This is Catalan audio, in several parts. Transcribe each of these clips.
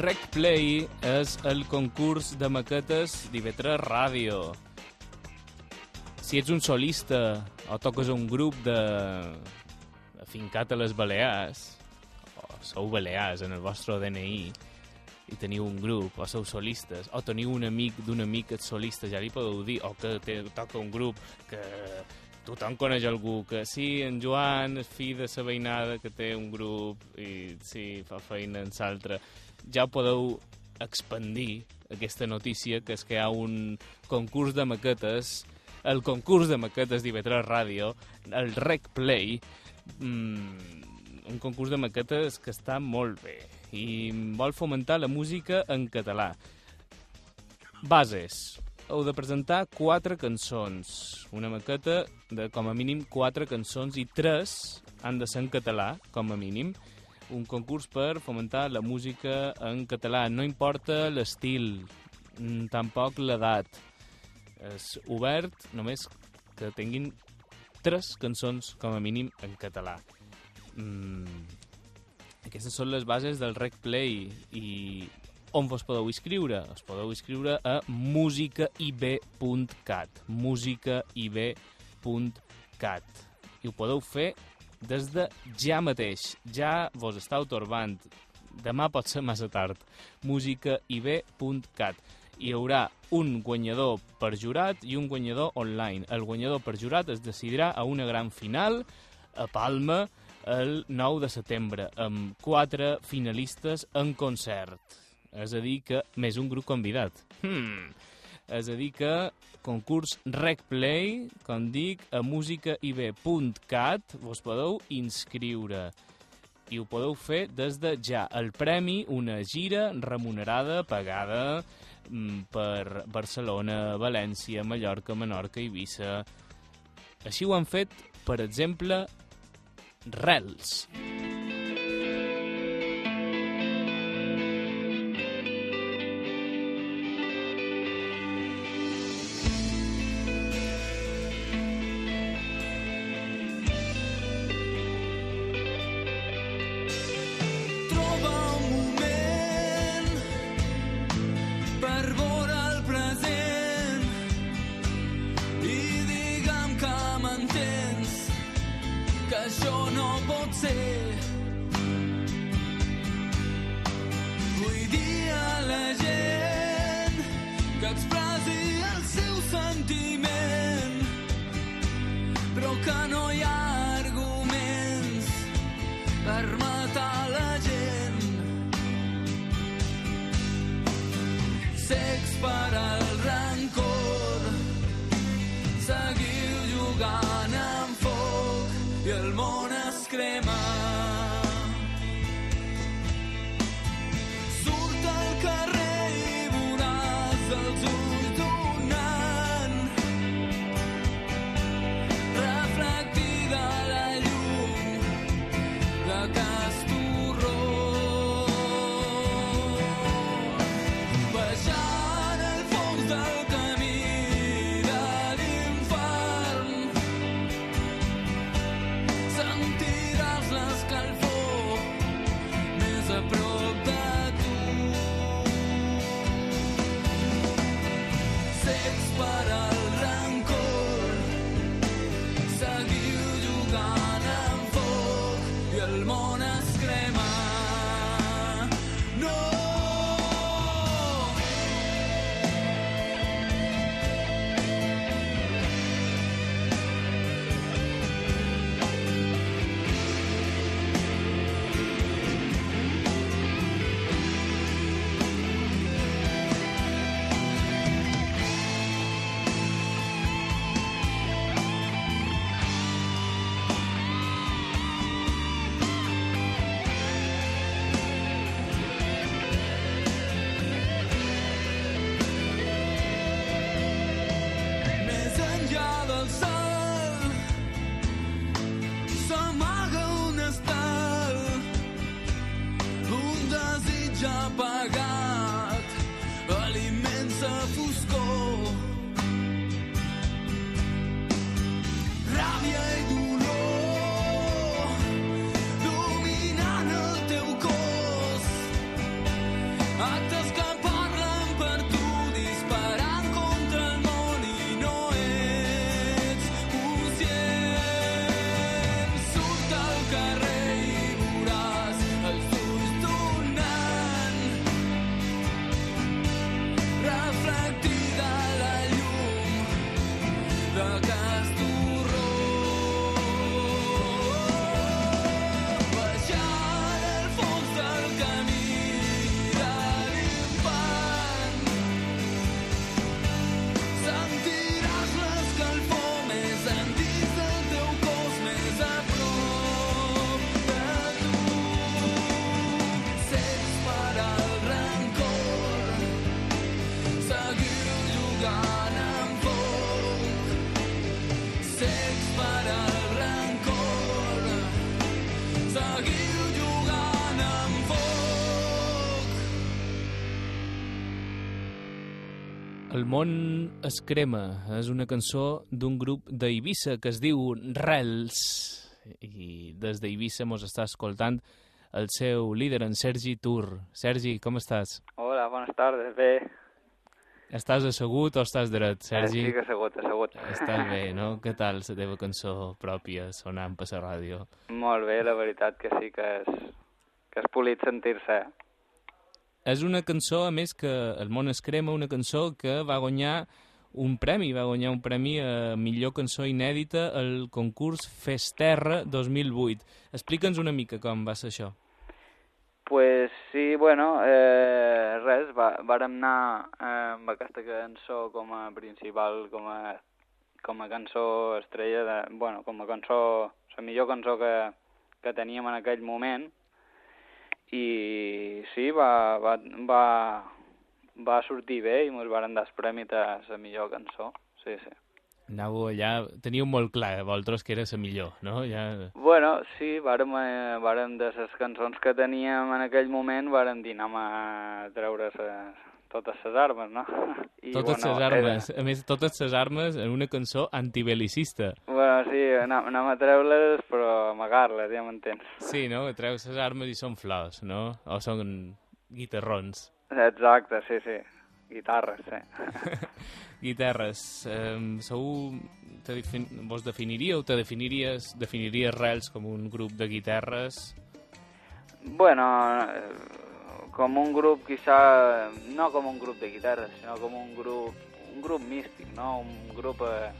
Rec Play és el concurs de maquetes d'IV3 Ràdio. Si ets un solista o toques un grup de afincat a les Balears, o sou balears en el vostre DNI, i teniu un grup, o sou solistes, o teniu un amic d'un amic que solista, ja li podeu dir, o que té, toca un grup que tothom coneix algú, que sí, en Joan és fill de sa veïnada que té un grup i sí, fa feina en l'altre, ja podeu expandir aquesta notícia, que és que hi ha un concurs de maquetes, el concurs de maquetes d'IV3 Ràdio, el Rec Play, mmm, un concurs de maquetes que està molt bé i vol fomentar la música en català. Bases. Heu de presentar quatre cançons. Una maqueta de com a mínim quatre cançons i tres han de ser en català, com a mínim. Un concurs per fomentar la música en català. No importa l'estil, mm, tampoc l'edat. És obert només que tinguin tres cançons, com a mínim, en català. Mm, aquestes són les bases del Rec Play i on vos podeu inscriure? Us podeu inscriure a musicaib.cat musicaib.cat i ho podeu fer des de ja mateix. Ja vos estàu torbant. Demà pot ser massa tard. musicaib.cat hi haurà un guanyador per jurat i un guanyador online. El guanyador per jurat es decidirà a una gran final a Palma el 9 de setembre, amb quatre finalistes en concert. És a dir que més un grup convidat. Hmm. És a dir que concurs Rec Play, com dic, a musicaib.cat vos podeu inscriure i ho podeu fer des de ja. El premi, una gira remunerada, pagada mm, per Barcelona, València, Mallorca, Menorca, Eivissa... Així ho han fet, per exemple, Rels. Troba seguiu jugant amb foc i el món El món es crema és una cançó d'un grup d'Eivissa que es diu Rels i des d'Eivissa mos està escoltant el seu líder, en Sergi Tur. Sergi, com estàs? Hola, buenas tardes. Bé, Estàs assegut o estàs dret, Sergi? estic assegut, assegut. Estàs bé, no? Què tal la teva cançó pròpia sonant per la ràdio? Molt bé, la veritat que sí que és, que és polit sentir-se. És una cançó, a més, que el món es crema, una cançó que va guanyar un premi, va guanyar un premi a millor cançó inèdita al concurs Festerra 2008. Explica'ns una mica com va ser això. Pues sí, bueno, eh, res, va, vàrem anar eh, amb aquesta cançó com a principal, com a, com a cançó estrella, de, bueno, com a cançó, la millor cançó que, que teníem en aquell moment, i sí, va, va, va, va sortir bé i ens varen dar premi de la millor cançó, sí, sí. Anàveu allà, teníeu molt clar, eh, vosaltres, que era la millor, no? Ja... Bueno, sí, vàrem, eh, vàrem de les cançons que teníem en aquell moment, vàrem dir anem a treure ses, totes les armes, no? I, totes les bueno, armes, a més, totes les armes en una cançó antibelicista. Era, bueno, sí, anem, anem a treure-les, però amagar-les, ja m'entens. Sí, no? Treus les armes i són flors, no? O són guitarrons. Exacte, sí, sí. Guitarres, sí. Guitarres, eh, segur te defin... vos definiríeu, te definiries, definiries Rels com un grup de guitarres? Bueno, eh, com un grup, quizá, no com un grup de guitarres, sinó com un grup, un grup místic, no? Un grup, eh,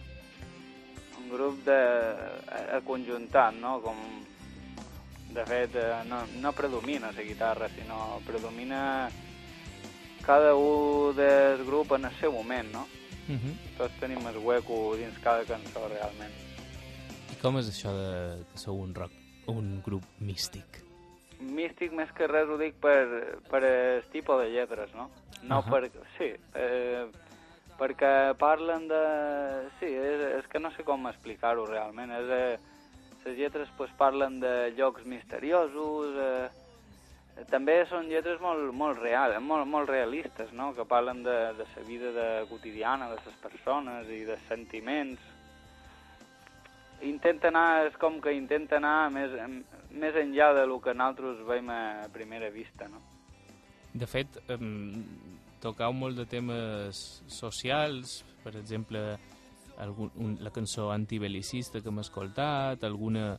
un grup de, eh, conjuntat, no? Com, de fet, eh, no, no predomina la guitarra, sinó predomina cada un del grup en el seu moment, no? Uh -huh. Tots tenim el hueco dins cada cançó, realment. I com és això de que sou un, rock, un grup místic? Místic més que res ho dic per, per el tipus de lletres, no? No Ahà. per... Sí, eh, perquè parlen de... Sí, és, és que no sé com explicar-ho realment. És, eh, les lletres pues, parlen de llocs misteriosos, eh, també són lletres molt, molt reals, molt, molt realistes, no? Que parlen de, de la vida de, quotidiana de les persones i de sentiments. Intenta anar, és com que intenta anar més, més enllà de lo que nosaltres veiem a primera vista, no? De fet, um, tocau molt de temes socials, per exemple, algun, un, la cançó antibelicista que hem escoltat, alguna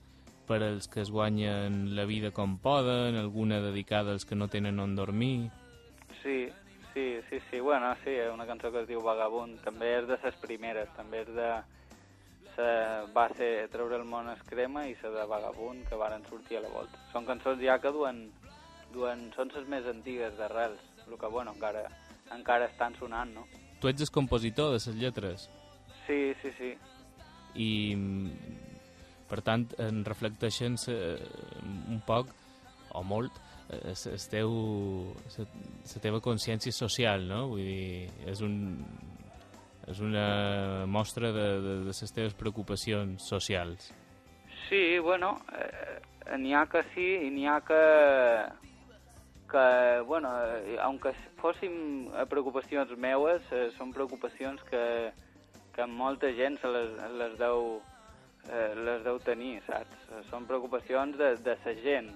per als que es guanyen la vida com poden, alguna dedicada als que no tenen on dormir... Sí, sí, sí, sí, bueno, sí, una cançó que es diu Vagabund, també és de les primeres, també és de... Se va ser Treure el món es crema i la de Vagabund, que varen sortir a la volta. Són cançons ja que duen, duen són les més antigues d'arrels, el que, bueno, encara, encara estan sonant, no? Tu ets el compositor de les lletres Sí, sí, sí. i, per tant, en reflecteixen eh, un poc, o molt, eh, la, la teva consciència social, no? Vull dir, és un, és una mostra de, de, de les teves preocupacions socials. Sí, bueno, eh, n'hi ha que sí i n'hi ha que, que, bueno, eh, aunque fossin eh, preocupacions meues, eh, són preocupacions que, que molta gent se les, les, deu, eh, les deu tenir, saps? Són preocupacions de, de sa gent.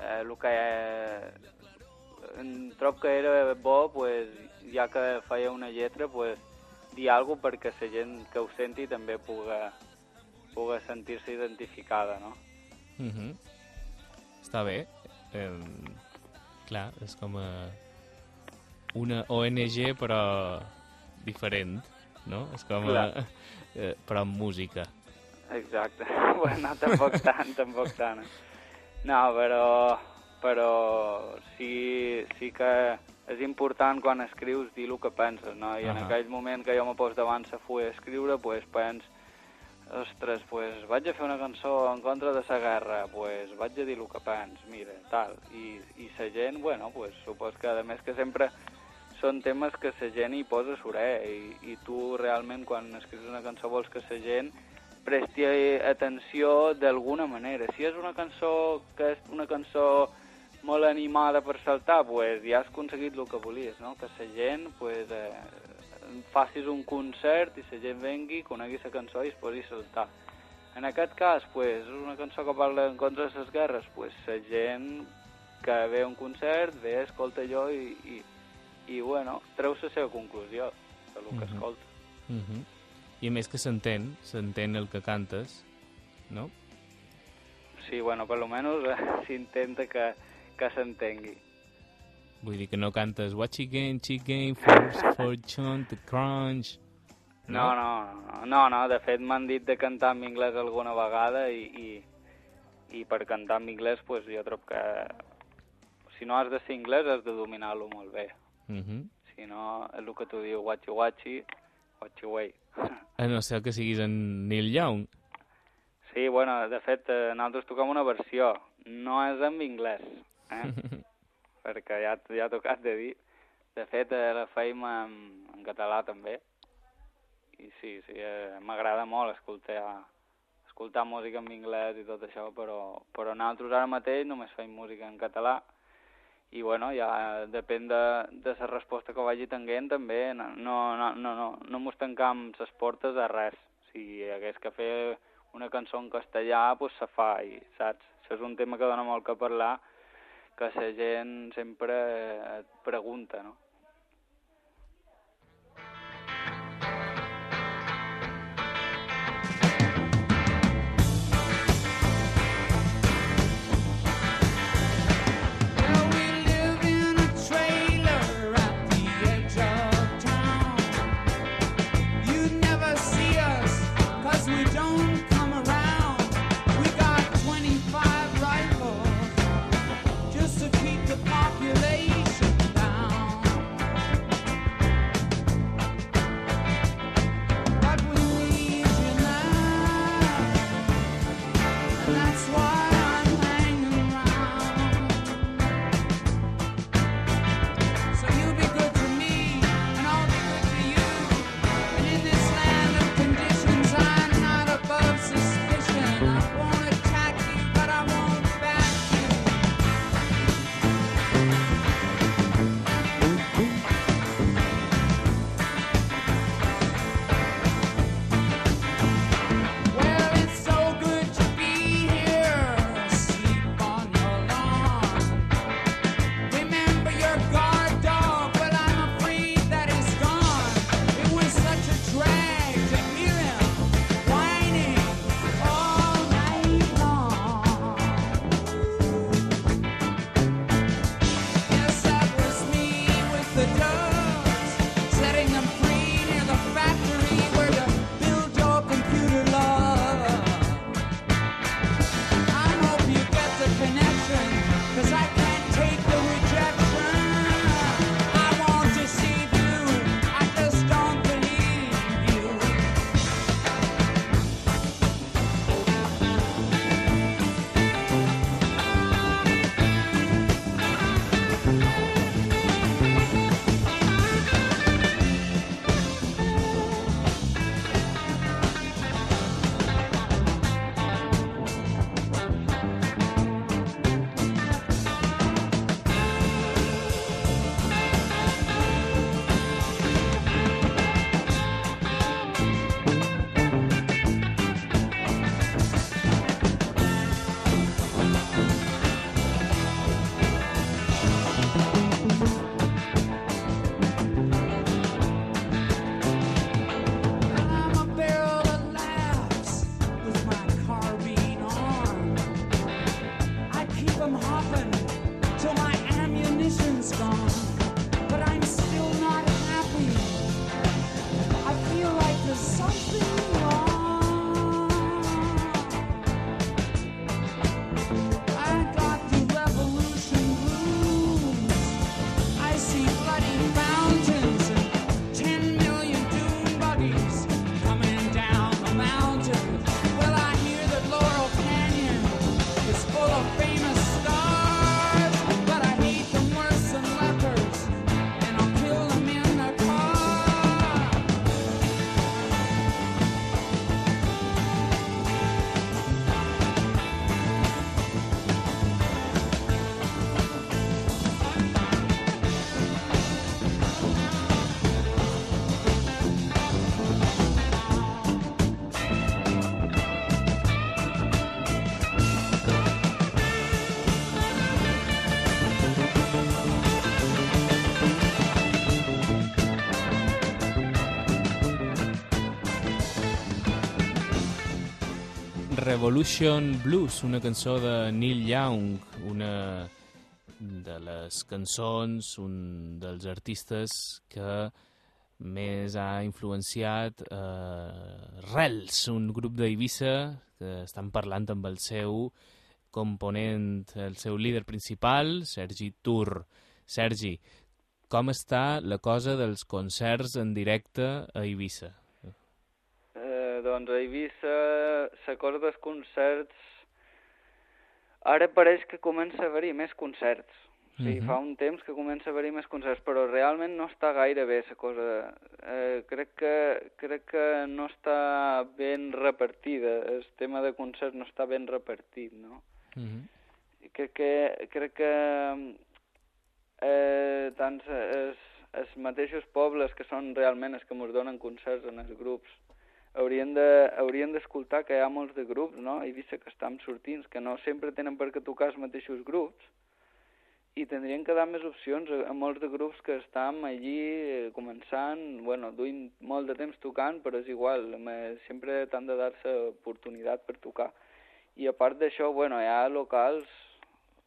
Eh, el que eh, trob que era bo, pues, ja que feia una lletra, pues, dir alguna cosa perquè la gent que ho senti també puga, puga sentir-se identificada, no? Uh -huh. Està bé. Eh, clar, és com a una ONG però diferent, no? És com a, eh, però amb música. Exacte. bueno, tampoc tant, tampoc tant. No, però, però sí, sí que és important quan escrius dir el que penses, no? I en Ahà. aquell moment que jo me poso davant la fulla a escriure, pues, pens, ostres, pues, vaig a fer una cançó en contra de la guerra, pues, vaig a dir el que pens, mira, tal. I, i la gent, bueno, pues, supos que a més que sempre són temes que la gent hi posa sorer i, i tu realment quan escrius una cançó vols que la gent presti atenció d'alguna manera. Si és una cançó que és una cançó molt animada per saltar, pues ja has aconseguit el que volies, no? Que la gent pues, eh, facis un concert i la gent vengui, conegui la cançó i es posi a saltar. En aquest cas, pues, és una cançó que parla en contra de les guerres, pues, la gent que ve a un concert, ve, escolta allò i, i, i bueno, treu la seva conclusió de lo que Mhm. escolta. Uh -huh. I a més que s'entén, s'entén el que cantes, no? Sí, bueno, per lo menos eh, s'intenta que, que s'entengui. Vull dir que no cantes What chicken, chicken, for, fortune, the crunch... No, no, no, no, no. de fet m'han dit de cantar en anglès alguna vegada i, i, i per cantar en anglès pues, jo trobo que si no has de ser anglès has de dominar-lo molt bé. Uh -huh. Si no, és el que tu diu, watchi watchi, watchi way. A no ser que siguis en Neil Young. Sí, bueno, de fet, eh, nosaltres toquem una versió, no és en anglès, eh? perquè ja, ja ha tocat de dir. De fet, eh, la feim en, en català també, i sí, sí, eh, m'agrada molt escoltar, escoltar música en anglès i tot això, però, però nosaltres ara mateix només fem música en català, i bueno, ja depèn de, de la resposta que vagi tenint també, no, no, no, no, no, mos tancam les portes a res. Si hagués que fer una cançó en castellà, pues se fa, i saps? Això és un tema que dona molt que parlar, que la gent sempre eh, et pregunta, no? Revolution Blues, una cançó de Neil Young, una de les cançons, un dels artistes que més ha influenciat eh, Rels, un grup d'Eivissa que estan parlant amb el seu component, el seu líder principal, Sergi Tur. Sergi, com està la cosa dels concerts en directe a Eivissa? Eh, doncs a Eivissa, cosa dels concerts... Ara pareix que comença a haver-hi més concerts. O sigui, Mhm. fa un temps que comença a haver-hi més concerts, però realment no està gaire bé la cosa. Eh, crec, que, crec que no està ben repartida. El tema de concerts no està ben repartit, no? Mm -hmm. I crec que, crec que eh, tant els, els mateixos pobles que són realment els que ens donen concerts en els grups haurien de- d'escoltar que hi ha molts de grups, no? A Eivissa que estan sortint, que no sempre tenen per què tocar els mateixos grups i tindrien que dar més opcions a, a molts de grups que estan allí eh, començant, bueno, duint molt de temps tocant, però és igual, sempre t'han de dar-se oportunitat per tocar. I a part d'això, bueno, hi ha locals,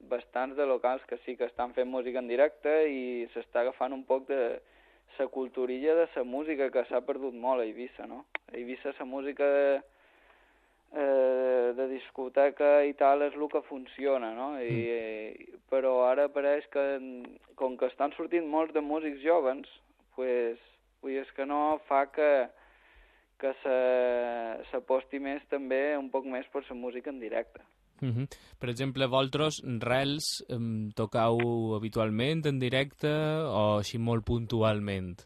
bastants de locals que sí que estan fent música en directe i s'està agafant un poc de la culturilla de la música que s'ha perdut molt a Eivissa, no? A Eivissa la música de, eh, de discoteca i tal és el que funciona, no? I, eh, però ara pareix que, mm, com que estan sortint molts de músics jovens, pues, vull és que no fa que, que se- s'aposti més també un poc més per la música en directe. Mm -hmm. Per exemple, vosaltres, Rels, tocau habitualment en directe o així molt puntualment?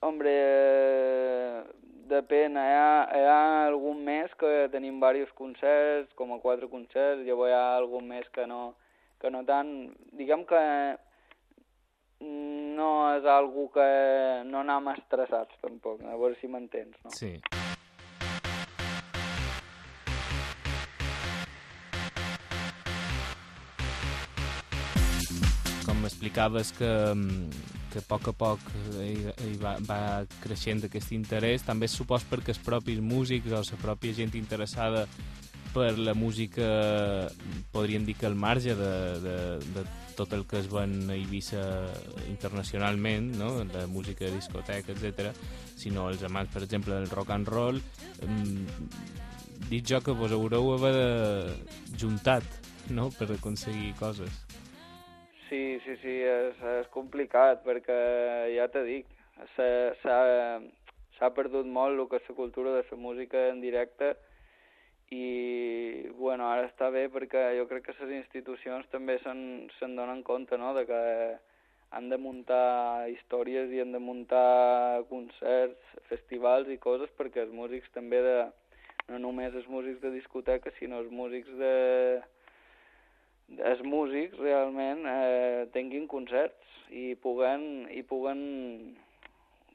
Hombre, eh, depèn, hi ha, hi ha algun mes que tenim diversos concerts, com a quatre concerts, llavors hi ha algun mes que no, que no tant... Diguem que no és algo que no anem estressats tampoc, a veure si m'entens, no? Sí. Explicaves que, mm, que a poc a poc hi, hi va, va creixent aquest interès, també supos perquè els propis músics o la pròpia gent interessada per la música, podríem dir que al marge de, de, de tot el que es ven a Eivissa internacionalment, no? de música de discoteca, etc, sinó els amants, per exemple, del rock and roll, mm, dit jo que vos haureu haver de juntat no? per aconseguir coses. Sí, sí, sí, és, és complicat perquè ja s'ha- s'ha s'ha perdut molt el que és la cultura de la música en directe i bueno, ara està bé perquè jo crec que les institucions també se'n se donen compte no? de que han de muntar històries i han de muntar concerts, festivals i coses perquè els músics també de, no només els músics de discoteca sinó els músics de, els músics realment eh, tinguin concerts i puguen, i puguen,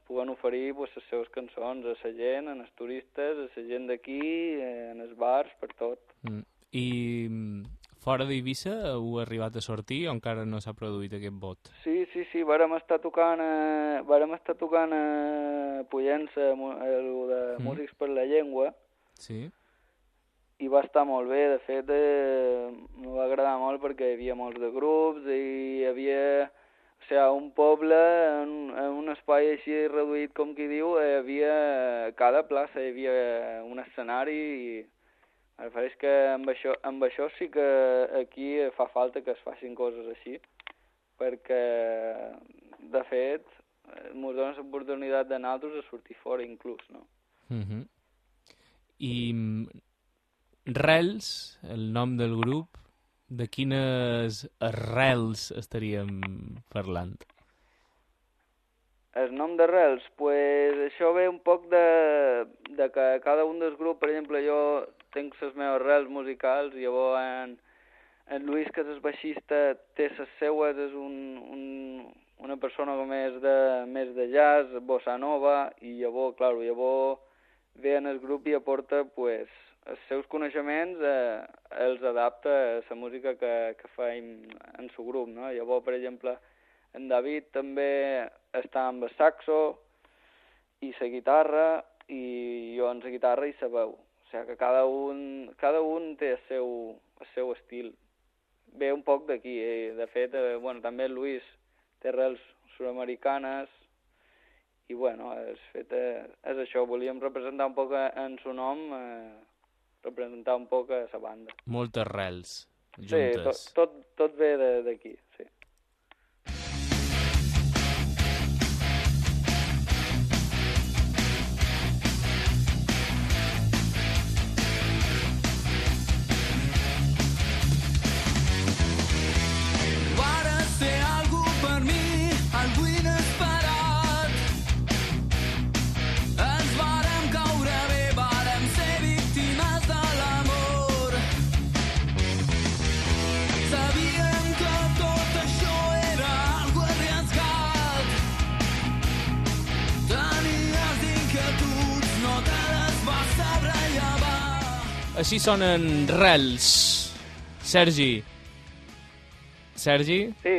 puguen oferir pues, les seves cançons a la gent, a els turistes, a la gent d'aquí, en els bars, per tot. Mm. I mm, fora d'Eivissa heu arribat a sortir o encara no s'ha produït aquest vot? Sí, sí, sí, vàrem estar tocant a, vàrem estar tocant a Pollença, lo de Mm. Músics per la Llengua, Sí? I va estar molt bé, de fet eh, m'ho va agradar molt perquè hi havia molts de grups i hi havia o sigui, un poble en, en un espai així reduït com qui diu, hi havia a cada plaça hi havia un escenari i em que amb això, amb això sí que aquí fa falta que es facin coses així perquè de fet ens dona l'oportunitat de nosaltres a sortir fora inclús, no? Mm -hmm. I Rels, el nom del grup, de quines arrels estaríem parlant? El nom d'arrels, pues això ve un poc de, de que cada un dels grups, per exemple, jo tinc les meves arrels musicals, llavors en, en Luis, que és el baixista, té les seues, és un, un, una persona com més de, més de jazz, bossa nova, i llavors, clar, llavors ve en el grup i aporta, pues, els seus coneixements eh, els adapta a la música que, que faim en el grup, no? Llavors, per exemple, en David també està amb el saxo i la guitarra i jo en la guitarra i la veu. O sigui que cada un, cada un té el seu, el seu estil. Ve un poc d'aquí, eh? de fet, eh, bueno, també Luis té arrels sud-americanes, i bueno, és, fet, eh, és això, volíem representar un poc en su nom, eh, representar un poc a la banda. Moltes rels Sí, juntes. tot, tot, tot ve de- d'aquí, sí. Així sonen rels. Sergi. Sergi? Sí,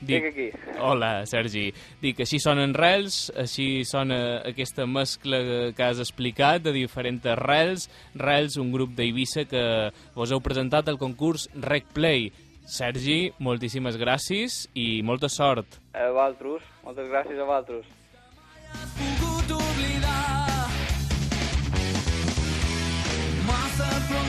Dic, dic aquí. Hola, Sergi. Dic, així sonen rels, així sona aquesta mescla que has explicat de diferents rels. Rels, un grup d'Eivissa que vos heu presentat al concurs Rec Play. Sergi, moltíssimes gràcies i molta sort. A vosaltres, moltes gràcies a vosaltres. Massa pronta